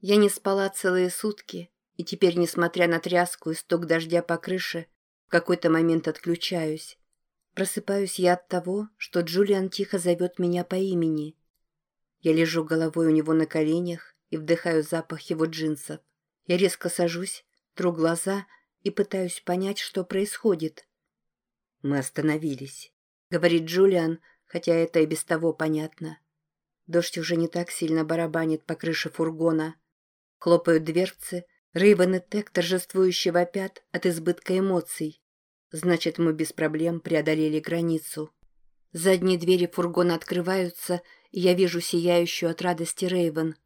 Я не спала целые сутки, и теперь, несмотря на тряску и стук дождя по крыше, в какой-то момент отключаюсь. Просыпаюсь я от того, что Джулиан тихо зовет меня по имени. Я лежу головой у него на коленях и вдыхаю запах его джинсов. Я резко сажусь, тру глаза и пытаюсь понять, что происходит. «Мы остановились», — говорит Джулиан, хотя это и без того понятно. Дождь уже не так сильно барабанит по крыше фургона. Хлопают дверцы, Рейвен и Тек торжествующе вопят от избытка эмоций. Значит, мы без проблем преодолели границу. Задние двери фургона открываются, и я вижу сияющую от радости Рейвен.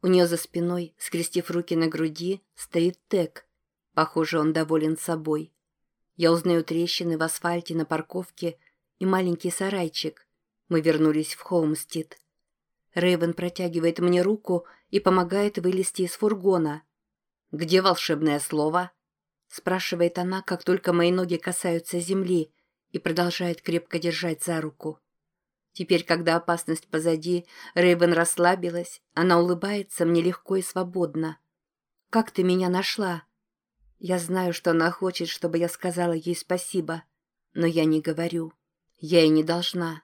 У нее за спиной, скрестив руки на груди, стоит Тек. Похоже, он доволен собой. Я узнаю трещины в асфальте на парковке и маленький сарайчик. Мы вернулись в Хоумстед. Рейвен протягивает мне руку и помогает вылезти из фургона. «Где волшебное слово?» спрашивает она, как только мои ноги касаются земли, и продолжает крепко держать за руку. Теперь, когда опасность позади, Рейвен расслабилась, она улыбается мне легко и свободно. «Как ты меня нашла?» Я знаю, что она хочет, чтобы я сказала ей спасибо, но я не говорю. Я и не должна.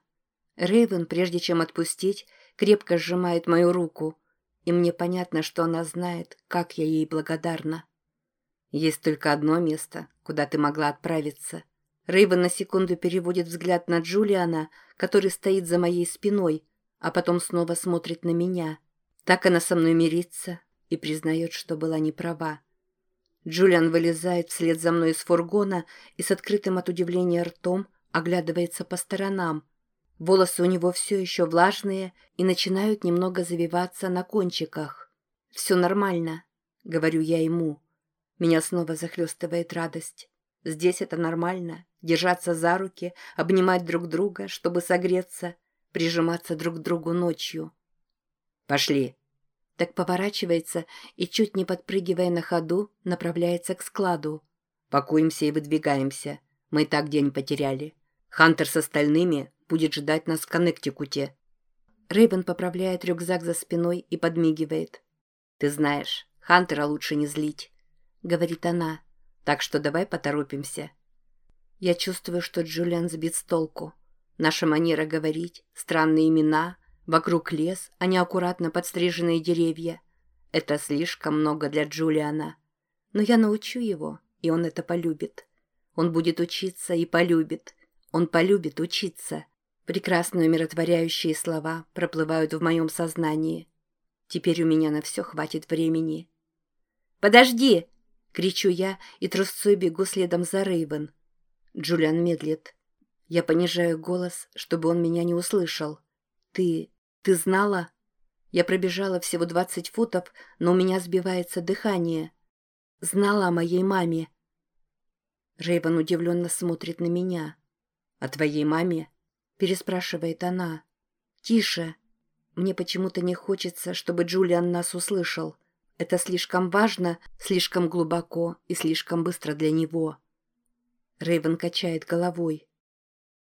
Рейвен, прежде чем отпустить, крепко сжимает мою руку, и мне понятно, что она знает, как я ей благодарна. Есть только одно место, куда ты могла отправиться. Рейвен на секунду переводит взгляд на Джулиана, который стоит за моей спиной, а потом снова смотрит на меня. Так она со мной мирится и признает, что была не права. Джулиан вылезает вслед за мной из фургона и с открытым от удивления ртом оглядывается по сторонам, Волосы у него все еще влажные и начинают немного завиваться на кончиках. «Все нормально», — говорю я ему. Меня снова захлестывает радость. Здесь это нормально. Держаться за руки, обнимать друг друга, чтобы согреться, прижиматься друг к другу ночью. «Пошли». Так поворачивается и, чуть не подпрыгивая на ходу, направляется к складу. «Пакуемся и выдвигаемся. Мы и так день потеряли. Хантер с остальными будет ждать нас в Коннектикуте». Рейбен поправляет рюкзак за спиной и подмигивает. «Ты знаешь, Хантера лучше не злить», — говорит она. «Так что давай поторопимся». Я чувствую, что Джулиан сбит с толку. Наша манера говорить, странные имена, вокруг лес, а не аккуратно подстриженные деревья. Это слишком много для Джулиана. Но я научу его, и он это полюбит. Он будет учиться и полюбит. Он полюбит учиться. Прекрасные умиротворяющие слова проплывают в моем сознании. Теперь у меня на все хватит времени. «Подожди!» — кричу я и трусцой бегу следом за Рейвен. Джулиан медлит. Я понижаю голос, чтобы он меня не услышал. «Ты... ты знала?» Я пробежала всего двадцать футов, но у меня сбивается дыхание. Знала о моей маме. Рейвен удивленно смотрит на меня. «О твоей маме?» Переспрашивает она. «Тише. Мне почему-то не хочется, чтобы Джулиан нас услышал. Это слишком важно, слишком глубоко и слишком быстро для него». Рейвен качает головой.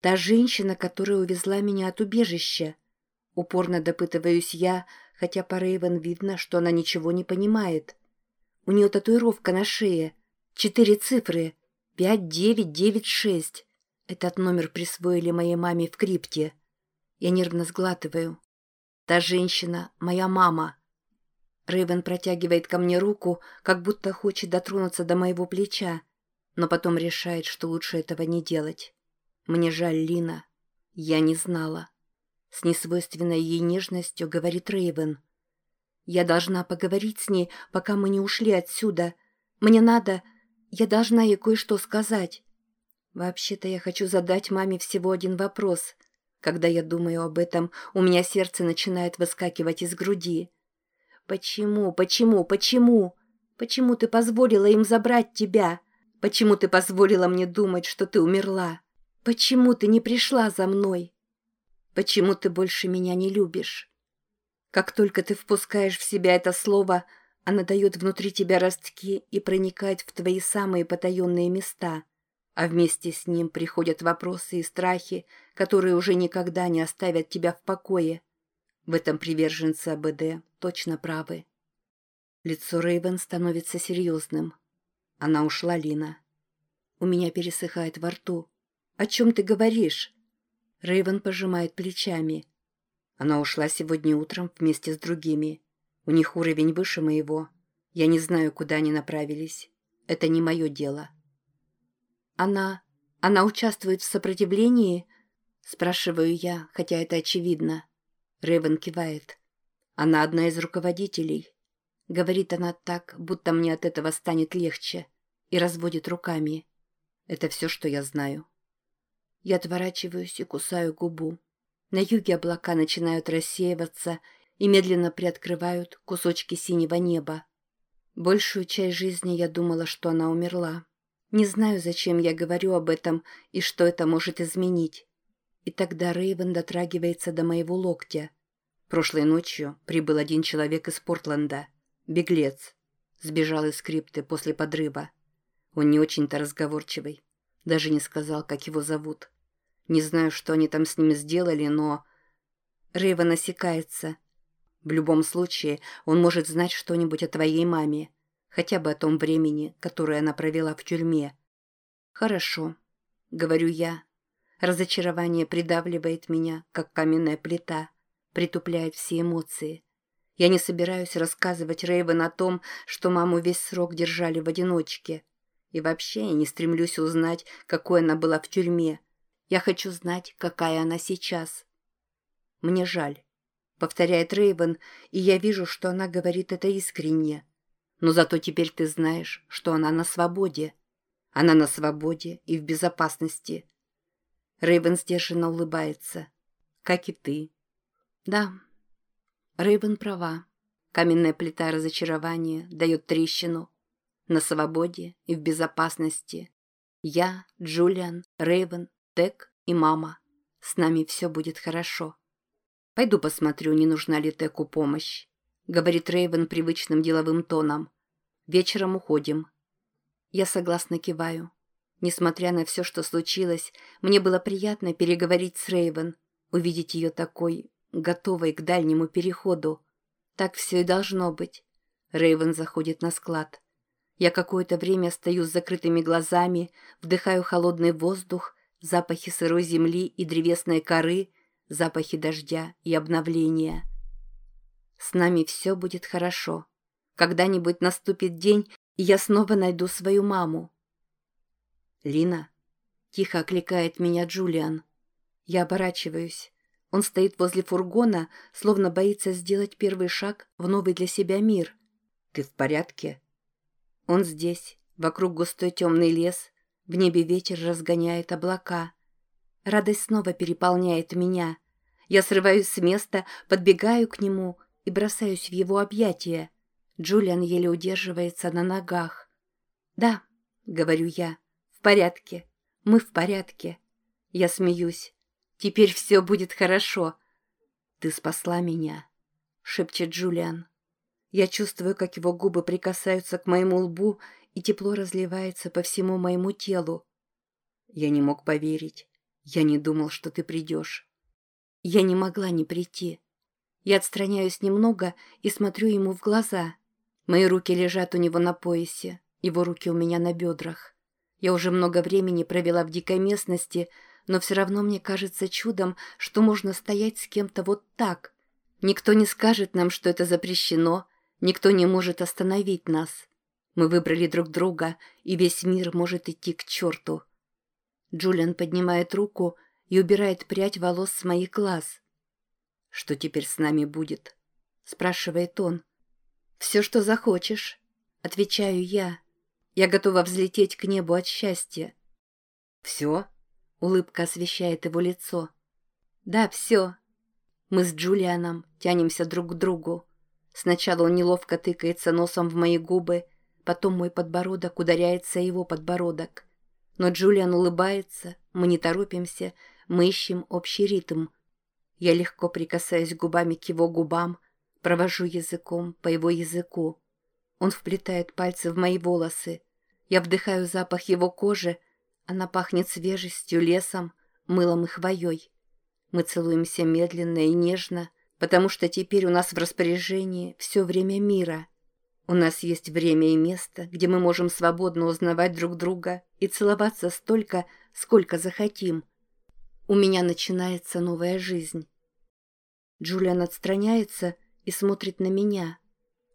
«Та женщина, которая увезла меня от убежища». Упорно допытываюсь я, хотя по Рейвен видно, что она ничего не понимает. У нее татуировка на шее. Четыре цифры. Пять, девять, девять, шесть. Этот номер присвоили моей маме в крипте. Я нервно сглатываю. Та женщина — моя мама. Рэйвен протягивает ко мне руку, как будто хочет дотронуться до моего плеча, но потом решает, что лучше этого не делать. Мне жаль Лина. Я не знала. С несвойственной ей нежностью говорит Рэйвен. Я должна поговорить с ней, пока мы не ушли отсюда. Мне надо... Я должна ей кое-что сказать. Вообще-то я хочу задать маме всего один вопрос. Когда я думаю об этом, у меня сердце начинает выскакивать из груди. Почему, почему, почему? Почему ты позволила им забрать тебя? Почему ты позволила мне думать, что ты умерла? Почему ты не пришла за мной? Почему ты больше меня не любишь? Как только ты впускаешь в себя это слово, оно дает внутри тебя ростки и проникает в твои самые потаенные места — а вместе с ним приходят вопросы и страхи, которые уже никогда не оставят тебя в покое. В этом приверженцы АБД точно правы. Лицо Рейвен становится серьезным. Она ушла, Лина. У меня пересыхает во рту. «О чем ты говоришь?» Рейвен пожимает плечами. Она ушла сегодня утром вместе с другими. У них уровень выше моего. Я не знаю, куда они направились. Это не мое дело. Она... Она участвует в сопротивлении? Спрашиваю я, хотя это очевидно. Рейвен кивает. Она одна из руководителей. Говорит она так, будто мне от этого станет легче. И разводит руками. Это все, что я знаю. Я отворачиваюсь и кусаю губу. На юге облака начинают рассеиваться и медленно приоткрывают кусочки синего неба. Большую часть жизни я думала, что она умерла. Не знаю, зачем я говорю об этом и что это может изменить. И тогда Рейвен дотрагивается до моего локтя. Прошлой ночью прибыл один человек из Портленда. Беглец. Сбежал из скрипты после подрыва. Он не очень-то разговорчивый. Даже не сказал, как его зовут. Не знаю, что они там с ним сделали, но... Рейвен осекается. В любом случае, он может знать что-нибудь о твоей маме. Хотя бы о том времени, которое она провела в тюрьме. «Хорошо», — говорю я. Разочарование придавливает меня, как каменная плита, притупляет все эмоции. Я не собираюсь рассказывать Рейвен о том, что маму весь срок держали в одиночке. И вообще я не стремлюсь узнать, какой она была в тюрьме. Я хочу знать, какая она сейчас. Мне жаль, повторяет Рейвен, и я вижу, что она говорит это искренне. Но зато теперь ты знаешь, что она на свободе. Она на свободе и в безопасности. Рейвен сдержанно улыбается. Как и ты. Да. Рейвен права. Каменная плита разочарования дает трещину. На свободе и в безопасности. Я, Джулиан, Рейвен, Тек и мама. С нами все будет хорошо. Пойду посмотрю, не нужна ли Теку помощь говорит Рейвен привычным деловым тоном. Вечером уходим. Я согласно киваю. Несмотря на все, что случилось, мне было приятно переговорить с Рейвен, увидеть ее такой, готовой к дальнему переходу. Так все и должно быть. Рейвен заходит на склад. Я какое-то время стою с закрытыми глазами, вдыхаю холодный воздух, запахи сырой земли и древесной коры, запахи дождя и обновления. С нами все будет хорошо. Когда-нибудь наступит день, и я снова найду свою маму. Лина. Тихо окликает меня Джулиан. Я оборачиваюсь. Он стоит возле фургона, словно боится сделать первый шаг в новый для себя мир. Ты в порядке? Он здесь. Вокруг густой темный лес. В небе ветер разгоняет облака. Радость снова переполняет меня. Я срываюсь с места, подбегаю к нему — и бросаюсь в его объятия. Джулиан еле удерживается на ногах. «Да», — говорю я, — «в порядке. Мы в порядке». Я смеюсь. «Теперь все будет хорошо». «Ты спасла меня», — шепчет Джулиан. Я чувствую, как его губы прикасаются к моему лбу, и тепло разливается по всему моему телу. Я не мог поверить. Я не думал, что ты придешь. Я не могла не прийти. Я отстраняюсь немного и смотрю ему в глаза. Мои руки лежат у него на поясе, его руки у меня на бедрах. Я уже много времени провела в дикой местности, но все равно мне кажется чудом, что можно стоять с кем-то вот так. Никто не скажет нам, что это запрещено, никто не может остановить нас. Мы выбрали друг друга, и весь мир может идти к черту. Джулиан поднимает руку и убирает прядь волос с моих глаз. «Что теперь с нами будет?» — спрашивает он. «Все, что захочешь», — отвечаю я. Я готова взлететь к небу от счастья. «Все?» — улыбка освещает его лицо. «Да, все». Мы с Джулианом тянемся друг к другу. Сначала он неловко тыкается носом в мои губы, потом мой подбородок ударяется его подбородок. Но Джулиан улыбается, мы не торопимся, мы ищем общий ритм — я легко прикасаюсь губами к его губам, провожу языком по его языку. Он вплетает пальцы в мои волосы. Я вдыхаю запах его кожи. Она пахнет свежестью, лесом, мылом и хвоей. Мы целуемся медленно и нежно, потому что теперь у нас в распоряжении все время мира. У нас есть время и место, где мы можем свободно узнавать друг друга и целоваться столько, сколько захотим. У меня начинается новая жизнь. Джулиан отстраняется и смотрит на меня.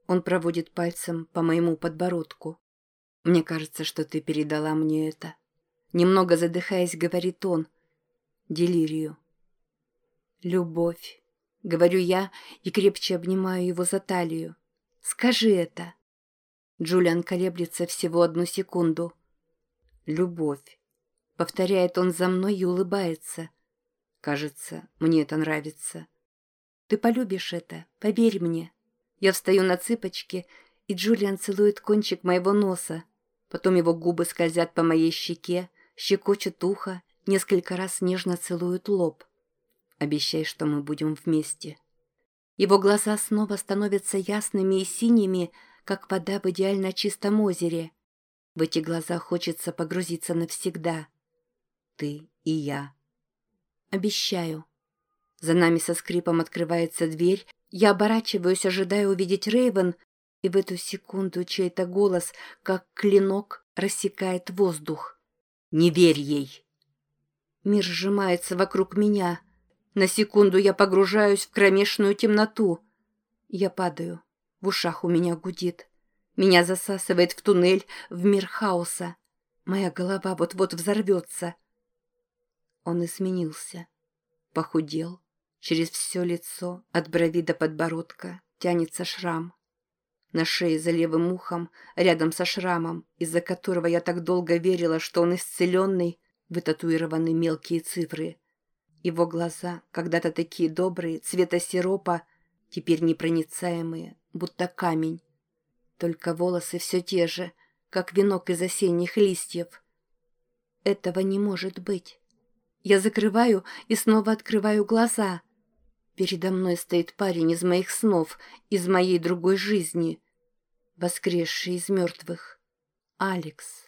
Он проводит пальцем по моему подбородку. Мне кажется, что ты передала мне это. Немного задыхаясь, говорит он. Делирию. Любовь. Говорю я и крепче обнимаю его за талию. Скажи это. Джулиан колеблется всего одну секунду. Любовь. Повторяет он за мной и улыбается. Кажется, мне это нравится. Ты полюбишь это, поверь мне. Я встаю на цыпочки, и Джулиан целует кончик моего носа. Потом его губы скользят по моей щеке, щекочут ухо, несколько раз нежно целуют лоб. Обещай, что мы будем вместе. Его глаза снова становятся ясными и синими, как вода в идеально чистом озере. В эти глаза хочется погрузиться навсегда. Ты и я. Обещаю. За нами со скрипом открывается дверь. Я оборачиваюсь, ожидая увидеть Рейвен, и в эту секунду чей-то голос, как клинок, рассекает воздух. «Не верь ей!» Мир сжимается вокруг меня — на секунду я погружаюсь в кромешную темноту. Я падаю. В ушах у меня гудит. Меня засасывает в туннель, в мир хаоса. Моя голова вот-вот взорвется. Он изменился. Похудел. Через все лицо, от брови до подбородка, тянется шрам. На шее за левым ухом, рядом со шрамом, из-за которого я так долго верила, что он исцеленный, вытатуированы мелкие цифры — его глаза, когда-то такие добрые, цвета сиропа, теперь непроницаемые, будто камень. Только волосы все те же, как венок из осенних листьев. Этого не может быть. Я закрываю и снова открываю глаза. Передо мной стоит парень из моих снов, из моей другой жизни, воскресший из мертвых. Алекс.